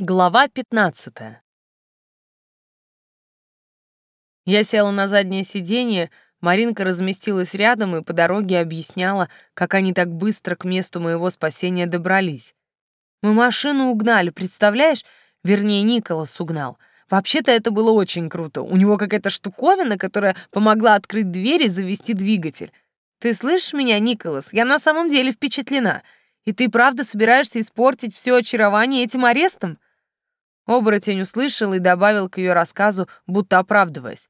Глава 15 Я села на заднее сиденье, Маринка разместилась рядом и по дороге объясняла, как они так быстро к месту моего спасения добрались. Мы машину угнали, представляешь? Вернее, Николас угнал. Вообще-то это было очень круто. У него какая-то штуковина, которая помогла открыть дверь и завести двигатель. Ты слышишь меня, Николас? Я на самом деле впечатлена. И ты правда собираешься испортить все очарование этим арестом? Оборотень услышал и добавил к ее рассказу, будто оправдываясь.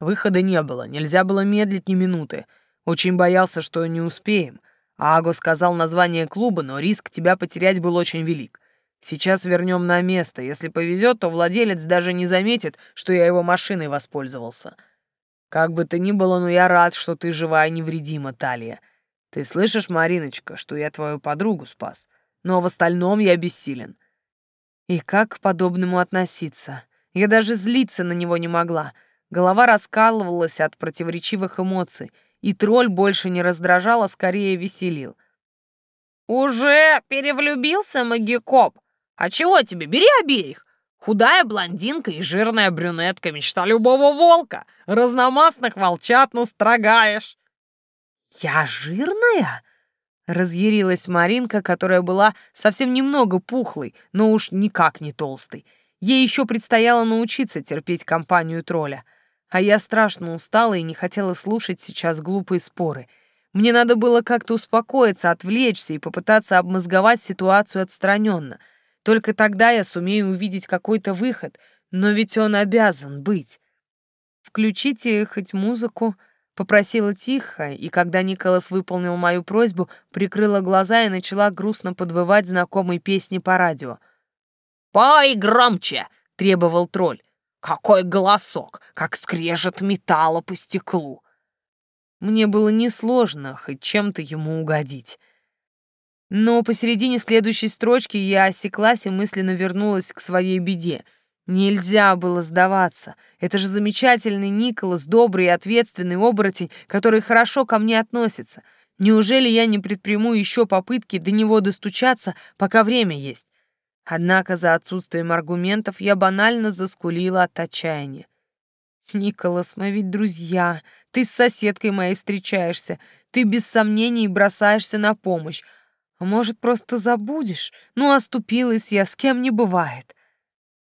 Выхода не было, нельзя было медлить ни минуты. Очень боялся, что не успеем. Аго сказал название клуба, но риск тебя потерять был очень велик. Сейчас вернем на место. Если повезет, то владелец даже не заметит, что я его машиной воспользовался. Как бы то ни было, но я рад, что ты жива и невредима, Талия. Ты слышишь, Мариночка, что я твою подругу спас? Но в остальном я бессилен. И как к подобному относиться? Я даже злиться на него не могла. Голова раскалывалась от противоречивых эмоций, и тролль больше не раздражал, а скорее веселил. «Уже перевлюбился, магикоп? А чего тебе? Бери обеих. Худая блондинка и жирная брюнетка — мечта любого волка. Разномастных волчат настрогаешь». «Я жирная?» Разъярилась Маринка, которая была совсем немного пухлой, но уж никак не толстой. Ей еще предстояло научиться терпеть компанию тролля. А я страшно устала и не хотела слушать сейчас глупые споры. Мне надо было как-то успокоиться, отвлечься и попытаться обмозговать ситуацию отстраненно. Только тогда я сумею увидеть какой-то выход, но ведь он обязан быть. «Включите хоть музыку», Попросила тихо, и когда Николас выполнил мою просьбу, прикрыла глаза и начала грустно подвывать знакомые песни по радио. «Пой громче!» — требовал тролль. «Какой голосок! Как скрежет металла по стеклу!» Мне было несложно хоть чем-то ему угодить. Но посередине следующей строчки я осеклась и мысленно вернулась к своей беде — Нельзя было сдаваться. Это же замечательный Николас, добрый и ответственный оборотень, который хорошо ко мне относится. Неужели я не предприму еще попытки до него достучаться, пока время есть? Однако за отсутствием аргументов я банально заскулила от отчаяния. «Николас, мы ведь друзья. Ты с соседкой моей встречаешься. Ты без сомнений бросаешься на помощь. Может, просто забудешь? Ну, оступилась я, с кем не бывает.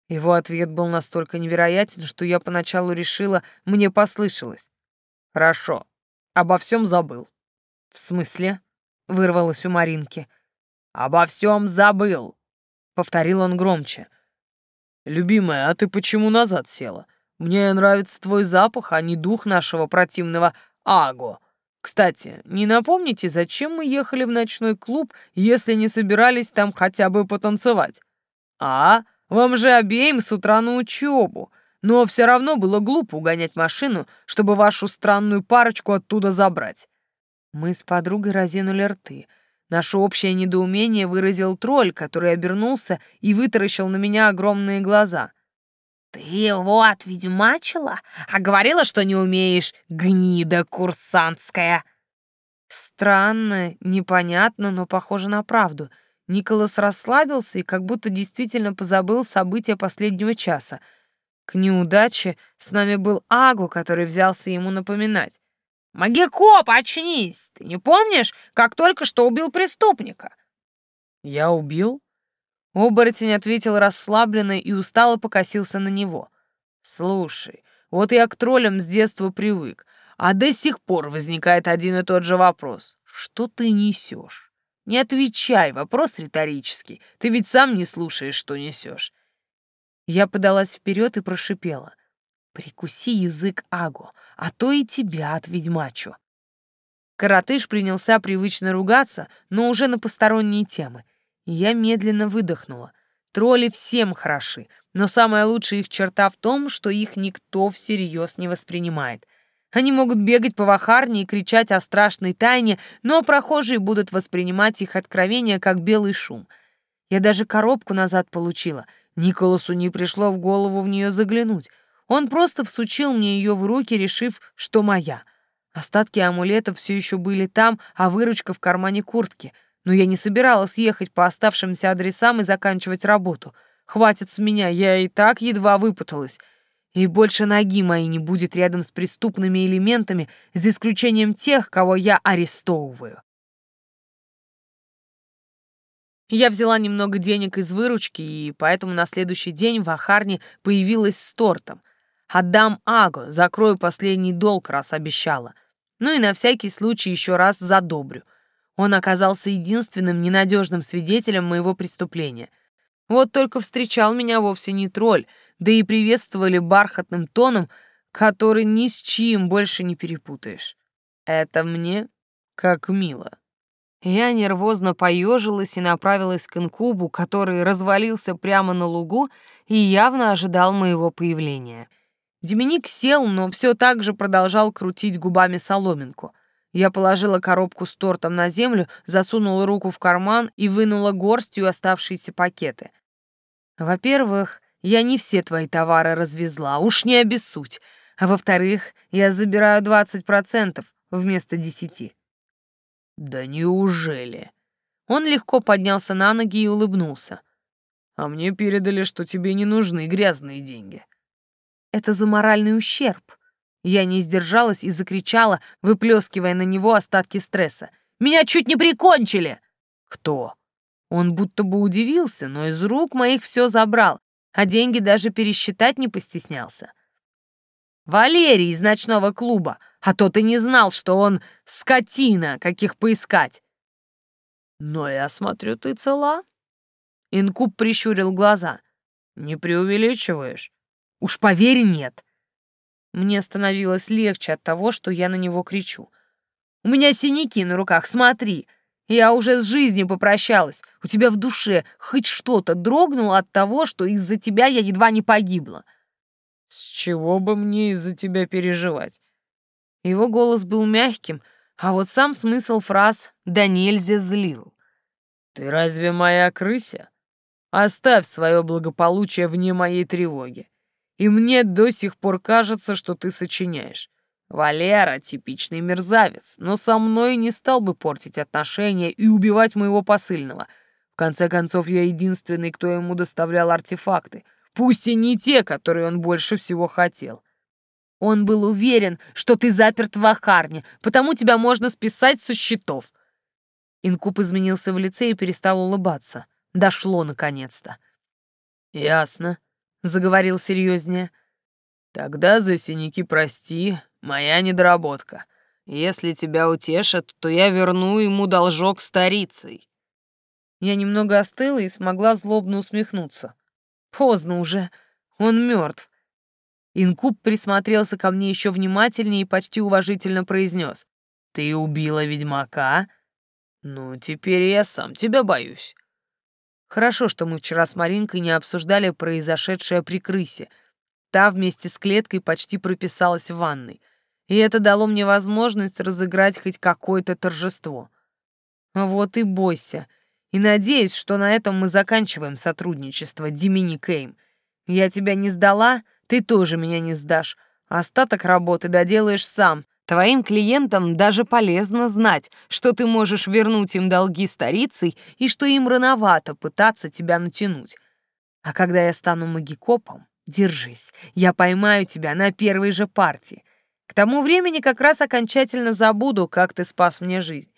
Его ответ был настолько невероятен, что я поначалу решила, мне послышалось. «Хорошо, обо всем забыл». «В смысле?» — вырвалось у Маринки. «Обо всем забыл», — повторил он громче. «Любимая, а ты почему назад села? Мне нравится твой запах, а не дух нашего противного Аго. Кстати, не напомните, зачем мы ехали в ночной клуб, если не собирались там хотя бы потанцевать? А? Вам же обеим с утра на учебу. Но все равно было глупо угонять машину, чтобы вашу странную парочку оттуда забрать. Мы с подругой разинули рты. Наше общее недоумение выразил тролль, который обернулся и вытаращил на меня огромные глаза. «Ты вот ведьмачила, а говорила, что не умеешь, гнида курсантская!» Странно, непонятно, но похоже на правду — Николас расслабился и как будто действительно позабыл события последнего часа. К неудаче с нами был Агу, который взялся ему напоминать. «Магикоп, очнись! Ты не помнишь, как только что убил преступника?» «Я убил?» Оборотень ответил расслабленно и устало покосился на него. «Слушай, вот я к троллям с детства привык, а до сих пор возникает один и тот же вопрос. Что ты несешь? Не отвечай, вопрос риторический. Ты ведь сам не слушаешь, что несешь. Я подалась вперед и прошипела. Прикуси язык Агу, а то и тебя от ведьмачу. Каратыш принялся привычно ругаться, но уже на посторонние темы. Я медленно выдохнула. Тролли всем хороши, но самая лучшая их черта в том, что их никто всерьез не воспринимает. Они могут бегать по вахарне и кричать о страшной тайне, но прохожие будут воспринимать их откровения как белый шум. Я даже коробку назад получила. Николасу не пришло в голову в нее заглянуть. Он просто всучил мне ее в руки, решив, что моя. Остатки амулетов все еще были там, а выручка в кармане куртки. Но я не собиралась ехать по оставшимся адресам и заканчивать работу. Хватит с меня, я и так едва выпуталась. И больше ноги моей не будет рядом с преступными элементами, за исключением тех, кого я арестовываю. Я взяла немного денег из выручки, и поэтому на следующий день в Ахарне появилась с тортом. Отдам Аго, закрою последний долг, раз обещала. Ну и на всякий случай еще раз задобрю. Он оказался единственным ненадежным свидетелем моего преступления. Вот только встречал меня вовсе не тролль, да и приветствовали бархатным тоном, который ни с чьим больше не перепутаешь. Это мне как мило. Я нервозно поежилась и направилась к инкубу, который развалился прямо на лугу и явно ожидал моего появления. Деминик сел, но все так же продолжал крутить губами соломинку. Я положила коробку с тортом на землю, засунула руку в карман и вынула горстью оставшиеся пакеты. Во-первых, я не все твои товары развезла, уж не обессудь. А во-вторых, я забираю 20% вместо 10%. Да неужели? Он легко поднялся на ноги и улыбнулся. А мне передали, что тебе не нужны грязные деньги. Это за моральный ущерб. Я не сдержалась и закричала, выплескивая на него остатки стресса. «Меня чуть не прикончили!» «Кто?» Он будто бы удивился, но из рук моих все забрал, а деньги даже пересчитать не постеснялся. «Валерий из ночного клуба, а то ты не знал, что он скотина, каких поискать». «Но я смотрю, ты цела?» Инкуб прищурил глаза. «Не преувеличиваешь?» «Уж поверь, нет». Мне становилось легче от того, что я на него кричу. «У меня синяки на руках, смотри!» Я уже с жизнью попрощалась. У тебя в душе хоть что-то дрогнуло от того, что из-за тебя я едва не погибла. С чего бы мне из-за тебя переживать? Его голос был мягким, а вот сам смысл фраз «да нельзя» злил. Ты разве моя крыся? Оставь свое благополучие вне моей тревоги. И мне до сих пор кажется, что ты сочиняешь. Валера — типичный мерзавец, но со мной не стал бы портить отношения и убивать моего посыльного. В конце концов, я единственный, кто ему доставлял артефакты, пусть и не те, которые он больше всего хотел. Он был уверен, что ты заперт в Ахарне, потому тебя можно списать со счетов. Инкуб изменился в лице и перестал улыбаться. Дошло наконец-то. «Ясно», — заговорил серьезнее. «Тогда за синяки прости, Моя недоработка. Если тебя утешат, то я верну ему должок старицей». Я немного остыла и смогла злобно усмехнуться. Поздно уже. Он мертв. Инкуб присмотрелся ко мне еще внимательнее и почти уважительно произнес. «Ты убила ведьмака? Ну, теперь я сам тебя боюсь». Хорошо, что мы вчера с Маринкой не обсуждали произошедшее при крысе. Та вместе с клеткой почти прописалась в ванной и это дало мне возможность разыграть хоть какое-то торжество. Вот и бойся. И надеюсь, что на этом мы заканчиваем сотрудничество, Димини Кейм. Я тебя не сдала, ты тоже меня не сдашь. Остаток работы доделаешь сам. Твоим клиентам даже полезно знать, что ты можешь вернуть им долги старицей и что им рановато пытаться тебя натянуть. А когда я стану магикопом, держись, я поймаю тебя на первой же партии. К тому времени как раз окончательно забуду, как ты спас мне жизнь.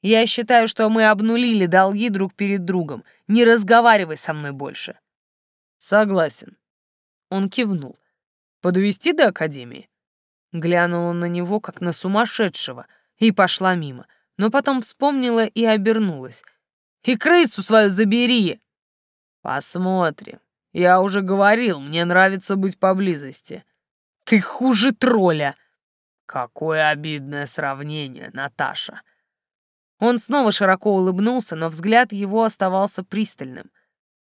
Я считаю, что мы обнулили долги друг перед другом. Не разговаривай со мной больше. Согласен. Он кивнул. Подвести до академии? Глянула на него, как на сумасшедшего, и пошла мимо, но потом вспомнила и обернулась. «И крысу свою забери!» «Посмотрим. Я уже говорил, мне нравится быть поблизости». «Ты хуже тролля!» Какое обидное сравнение, Наташа. Он снова широко улыбнулся, но взгляд его оставался пристальным.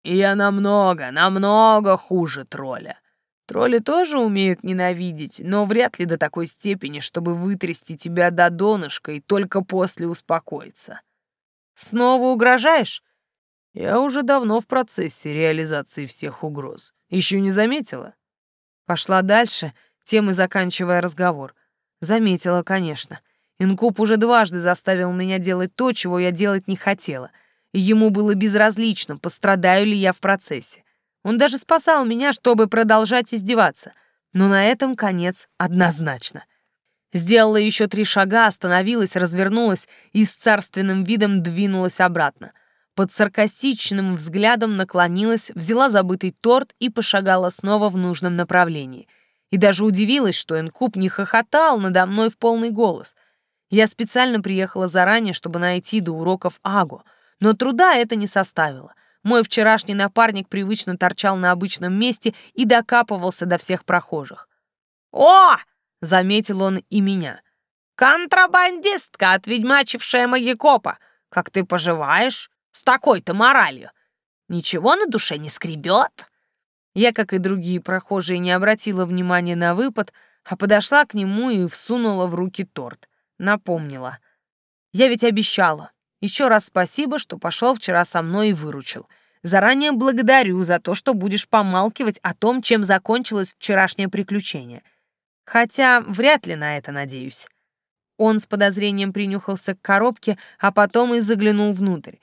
Я намного, намного хуже тролля. Тролли тоже умеют ненавидеть, но вряд ли до такой степени, чтобы вытрясти тебя до донышка и только после успокоиться. Снова угрожаешь? Я уже давно в процессе реализации всех угроз. Еще не заметила? Пошла дальше, тем и заканчивая разговор. Заметила, конечно. Инкуб уже дважды заставил меня делать то, чего я делать не хотела. Ему было безразлично, пострадаю ли я в процессе. Он даже спасал меня, чтобы продолжать издеваться. Но на этом конец однозначно. Сделала еще три шага, остановилась, развернулась и с царственным видом двинулась обратно. Под саркастичным взглядом наклонилась, взяла забытый торт и пошагала снова в нужном направлении. И даже удивилась, что Энкуб не хохотал надо мной в полный голос. Я специально приехала заранее, чтобы найти до уроков Агу, но труда это не составило. Мой вчерашний напарник привычно торчал на обычном месте и докапывался до всех прохожих. «О!» — заметил он и меня. «Контрабандистка, отведьмачившая Магикопа! Как ты поживаешь? С такой-то моралью! Ничего на душе не скребет?» Я, как и другие прохожие, не обратила внимания на выпад, а подошла к нему и всунула в руки торт. Напомнила. «Я ведь обещала. Еще раз спасибо, что пошел вчера со мной и выручил. Заранее благодарю за то, что будешь помалкивать о том, чем закончилось вчерашнее приключение. Хотя вряд ли на это надеюсь. Он с подозрением принюхался к коробке, а потом и заглянул внутрь.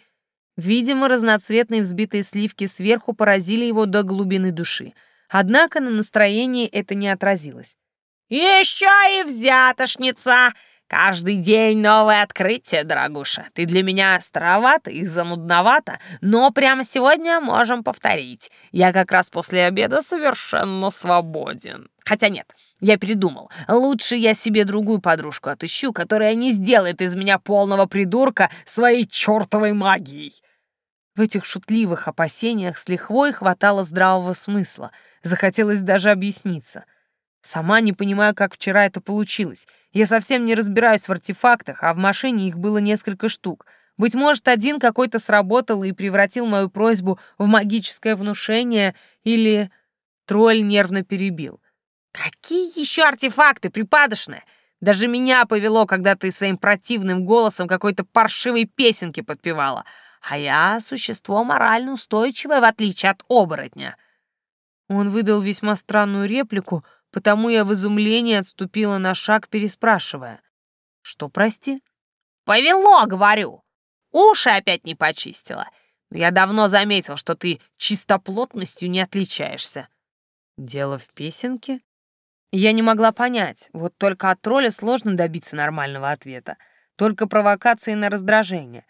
Видимо, разноцветные взбитые сливки сверху поразили его до глубины души. Однако на настроении это не отразилось. «Еще и взятошница!» Каждый день новое открытие, дорогуша. Ты для меня старовата и занудновата, но прямо сегодня можем повторить. Я как раз после обеда совершенно свободен. Хотя нет, я передумал. Лучше я себе другую подружку отыщу, которая не сделает из меня полного придурка своей чертовой магией. В этих шутливых опасениях с лихвой хватало здравого смысла. Захотелось даже объясниться — Сама не понимаю, как вчера это получилось. Я совсем не разбираюсь в артефактах, а в машине их было несколько штук. Быть может, один какой-то сработал и превратил мою просьбу в магическое внушение, или тролль нервно перебил. «Какие еще артефакты, припадочные? Даже меня повело, когда ты своим противным голосом какой-то паршивой песенки подпевала. А я существо морально устойчивое, в отличие от оборотня». Он выдал весьма странную реплику — потому я в изумлении отступила на шаг, переспрашивая. «Что, прости?» «Повело, говорю! Уши опять не почистила. Я давно заметил, что ты чистоплотностью не отличаешься». «Дело в песенке?» Я не могла понять, вот только от тролля сложно добиться нормального ответа, только провокации на раздражение.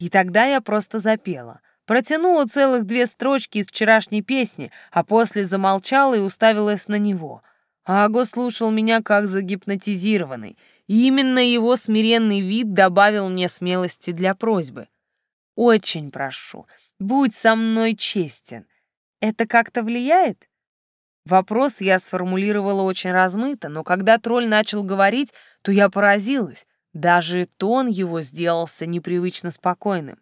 И тогда я просто запела. Протянула целых две строчки из вчерашней песни, а после замолчала и уставилась на него. Аго слушал меня как загипнотизированный, и именно его смиренный вид добавил мне смелости для просьбы. «Очень прошу, будь со мной честен. Это как-то влияет?» Вопрос я сформулировала очень размыто, но когда тролль начал говорить, то я поразилась. Даже тон его сделался непривычно спокойным.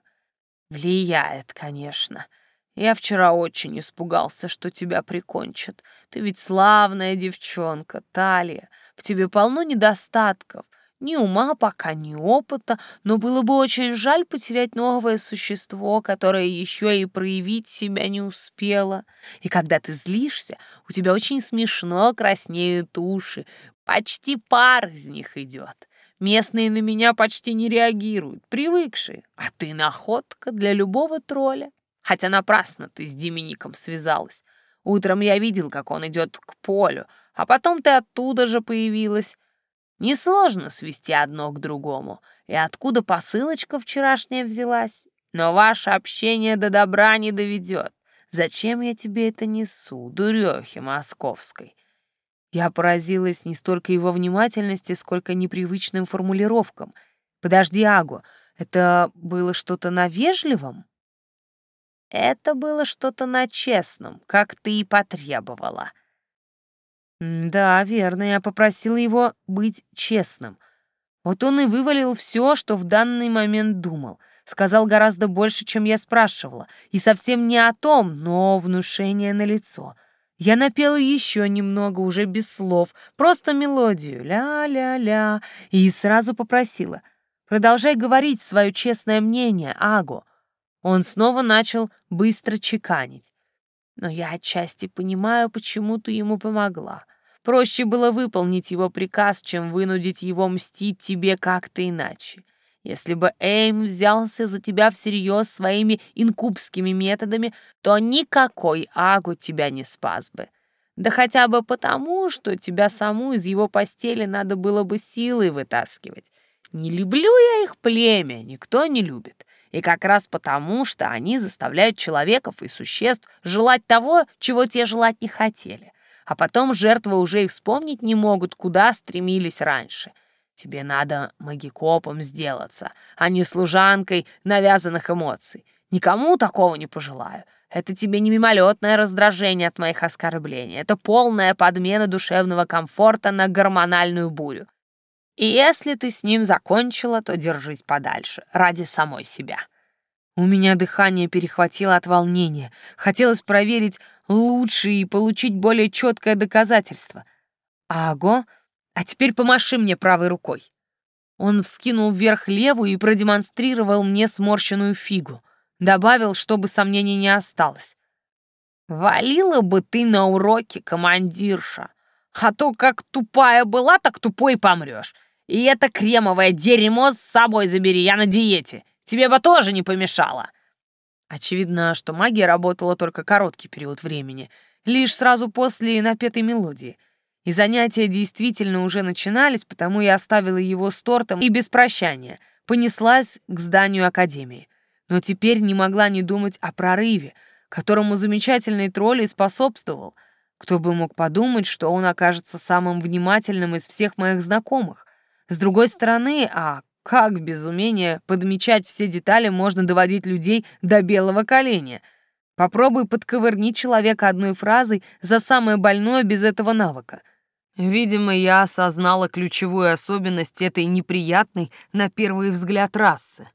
«Влияет, конечно. Я вчера очень испугался, что тебя прикончат. Ты ведь славная девчонка, Талия. В тебе полно недостатков. Ни ума пока, ни опыта, но было бы очень жаль потерять новое существо, которое еще и проявить себя не успело. И когда ты злишься, у тебя очень смешно краснеют уши, почти пар из них идет. Местные на меня почти не реагируют, привыкшие, а ты находка для любого тролля. Хотя напрасно ты с Демиником связалась. Утром я видел, как он идет к полю, а потом ты оттуда же появилась. Несложно свести одно к другому. И откуда посылочка вчерашняя взялась? Но ваше общение до добра не доведет. Зачем я тебе это несу, дурехи московской? Я поразилась не столько его внимательности, сколько непривычным формулировкам. Подожди, Агу, это было что-то на вежливом? Это было что-то на честном, как ты и потребовала. Да, верно, я попросила его быть честным. Вот он и вывалил все, что в данный момент думал. Сказал гораздо больше, чем я спрашивала. И совсем не о том, но внушение на лицо. Я напела еще немного, уже без слов, просто мелодию «ля-ля-ля» и сразу попросила. «Продолжай говорить свое честное мнение, Аго. Он снова начал быстро чеканить. Но я отчасти понимаю, почему ты ему помогла. Проще было выполнить его приказ, чем вынудить его мстить тебе как-то иначе. Если бы Эйм взялся за тебя всерьез своими инкубскими методами, то никакой Агу тебя не спас бы. Да хотя бы потому, что тебя саму из его постели надо было бы силой вытаскивать. Не люблю я их племя, никто не любит. И как раз потому, что они заставляют человеков и существ желать того, чего те желать не хотели. А потом жертвы уже и вспомнить не могут, куда стремились раньше. Тебе надо магикопом сделаться, а не служанкой навязанных эмоций. Никому такого не пожелаю. Это тебе не мимолетное раздражение от моих оскорблений. Это полная подмена душевного комфорта на гормональную бурю. И если ты с ним закончила, то держись подальше, ради самой себя. У меня дыхание перехватило от волнения. Хотелось проверить лучше и получить более четкое доказательство. Аго, а теперь помаши мне правой рукой. Он вскинул вверх левую и продемонстрировал мне сморщенную фигу. Добавил, чтобы сомнений не осталось. «Валила бы ты на уроке, командирша, а то как тупая была, так тупой помрешь. И это кремовое дерьмо с собой забери, я на диете. Тебе бы тоже не помешало. Очевидно, что магия работала только короткий период времени, лишь сразу после напетой мелодии. И занятия действительно уже начинались, потому я оставила его с тортом и без прощания, понеслась к зданию академии. Но теперь не могла не думать о прорыве, которому замечательный тролль и способствовал. Кто бы мог подумать, что он окажется самым внимательным из всех моих знакомых. С другой стороны, а как без умения подмечать все детали можно доводить людей до белого коленя? Попробуй подковырнить человека одной фразой за самое больное без этого навыка. Видимо, я осознала ключевую особенность этой неприятной на первый взгляд расы.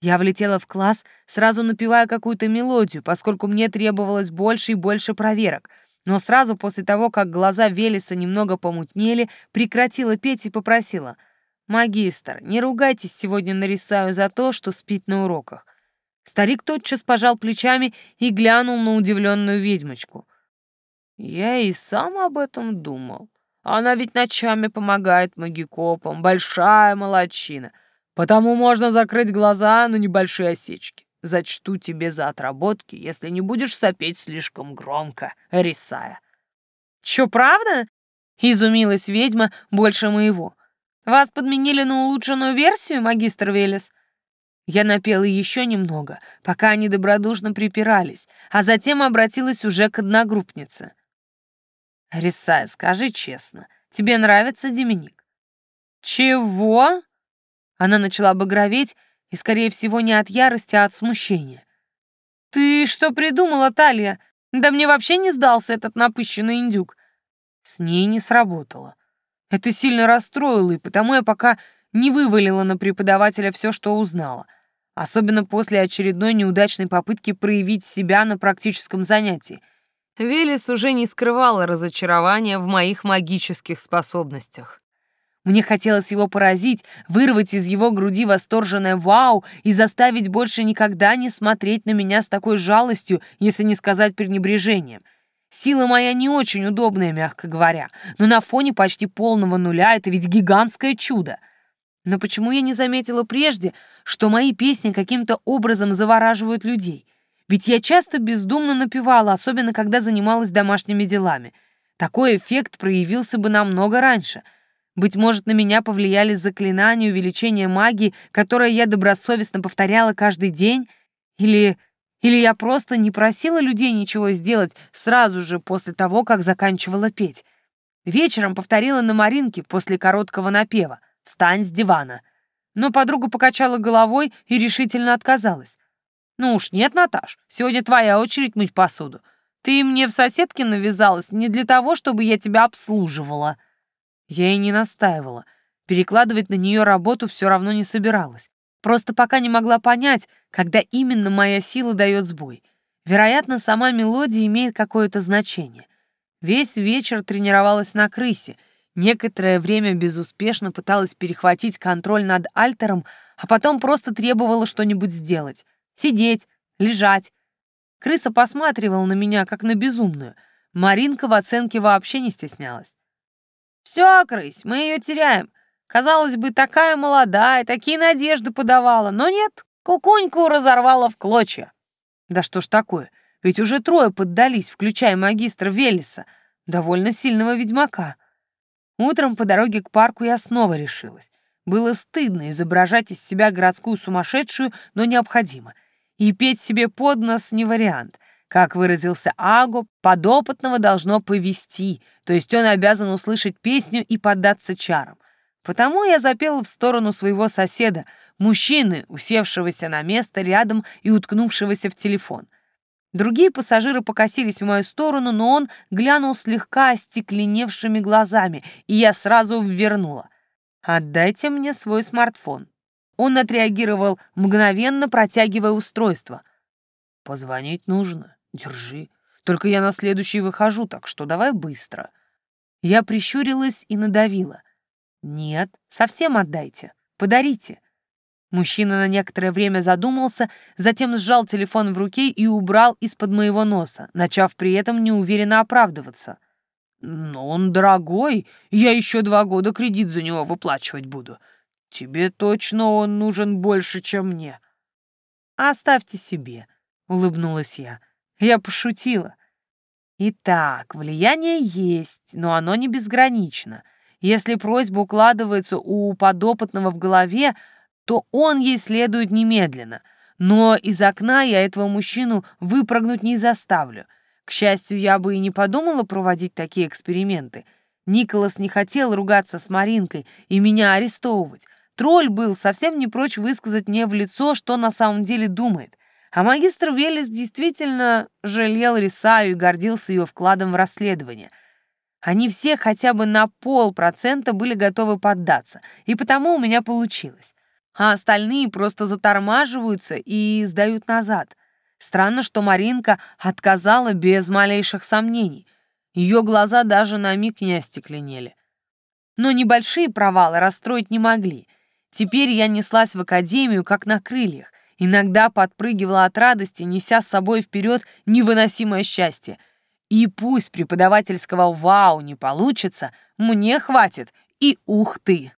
Я влетела в класс, сразу напевая какую-то мелодию, поскольку мне требовалось больше и больше проверок — но сразу после того, как глаза Велеса немного помутнели, прекратила петь и попросила. «Магистр, не ругайтесь сегодня на Рисаю за то, что спит на уроках». Старик тотчас пожал плечами и глянул на удивленную ведьмочку. «Я и сам об этом думал. Она ведь ночами помогает магикопам, большая молодчина. Потому можно закрыть глаза на небольшие осечки. Зачту тебе за отработки, если не будешь сопеть слишком громко, Рисая. Чё, правда? Изумилась ведьма больше моего. Вас подменили на улучшенную версию, магистр Велес? Я напела еще немного, пока они добродушно припирались, а затем обратилась уже к одногруппнице. «Рисая, скажи честно, тебе нравится Деминик?» «Чего?» Она начала багроветь, и, скорее всего, не от ярости, а от смущения. «Ты что придумала, Талия? Да мне вообще не сдался этот напыщенный индюк». С ней не сработало. Это сильно расстроило, и потому я пока не вывалила на преподавателя все, что узнала. Особенно после очередной неудачной попытки проявить себя на практическом занятии. Велес уже не скрывала разочарования в моих магических способностях. Мне хотелось его поразить, вырвать из его груди восторженное «Вау!» и заставить больше никогда не смотреть на меня с такой жалостью, если не сказать пренебрежением. Сила моя не очень удобная, мягко говоря, но на фоне почти полного нуля это ведь гигантское чудо. Но почему я не заметила прежде, что мои песни каким-то образом завораживают людей? Ведь я часто бездумно напевала, особенно когда занималась домашними делами. Такой эффект проявился бы намного раньше — быть может, на меня повлияли заклинания увеличения магии, которые я добросовестно повторяла каждый день? Или... Или я просто не просила людей ничего сделать сразу же после того, как заканчивала петь? Вечером повторила на Маринке после короткого напева «Встань с дивана». Но подруга покачала головой и решительно отказалась. «Ну уж нет, Наташ, сегодня твоя очередь мыть посуду. Ты мне в соседке навязалась не для того, чтобы я тебя обслуживала». Я и не настаивала. Перекладывать на нее работу все равно не собиралась. Просто пока не могла понять, когда именно моя сила дает сбой. Вероятно, сама мелодия имеет какое-то значение. Весь вечер тренировалась на крысе. Некоторое время безуспешно пыталась перехватить контроль над альтером, а потом просто требовала что-нибудь сделать. Сидеть, лежать. Крыса посматривала на меня, как на безумную. Маринка в оценке вообще не стеснялась. «Все, крысь, мы ее теряем. Казалось бы, такая молодая, такие надежды подавала, но нет, кукуньку разорвала в клочья. Да что ж такое, ведь уже трое поддались, включая магистра Велеса, довольно сильного ведьмака. Утром по дороге к парку я снова решилась. Было стыдно изображать из себя городскую сумасшедшую, но необходимо. И петь себе под нос не вариант. Как выразился Аго, подопытного должно повести, то есть он обязан услышать песню и поддаться чарам. Потому я запела в сторону своего соседа, мужчины, усевшегося на место рядом и уткнувшегося в телефон. Другие пассажиры покосились в мою сторону, но он глянул слегка остекленевшими глазами, и я сразу ввернула. «Отдайте мне свой смартфон». Он отреагировал, мгновенно протягивая устройство. «Позвонить нужно. Держи. Только я на следующий выхожу, так что давай быстро». Я прищурилась и надавила. «Нет, совсем отдайте. Подарите». Мужчина на некоторое время задумался, затем сжал телефон в руке и убрал из-под моего носа, начав при этом неуверенно оправдываться. «Но он дорогой, я еще два года кредит за него выплачивать буду. Тебе точно он нужен больше, чем мне». «Оставьте себе», — улыбнулась я. Я пошутила. Итак, влияние есть, но оно не безгранично. Если просьба укладывается у подопытного в голове, то он ей следует немедленно. Но из окна я этого мужчину выпрыгнуть не заставлю. К счастью, я бы и не подумала проводить такие эксперименты. Николас не хотел ругаться с Маринкой и меня арестовывать. Тролль был совсем не прочь высказать мне в лицо, что на самом деле думает. А магистр Велес действительно жалел Рисаю и гордился ее вкладом в расследование. Они все хотя бы на полпроцента были готовы поддаться, и потому у меня получилось. А остальные просто затормаживаются и сдают назад. Странно, что Маринка отказала без малейших сомнений. Ее глаза даже на миг не остекленели. Но небольшие провалы расстроить не могли. Теперь я неслась в академию, как на крыльях, иногда подпрыгивала от радости, неся с собой вперед невыносимое счастье. И пусть преподавательского «вау» не получится, мне хватит и ух ты!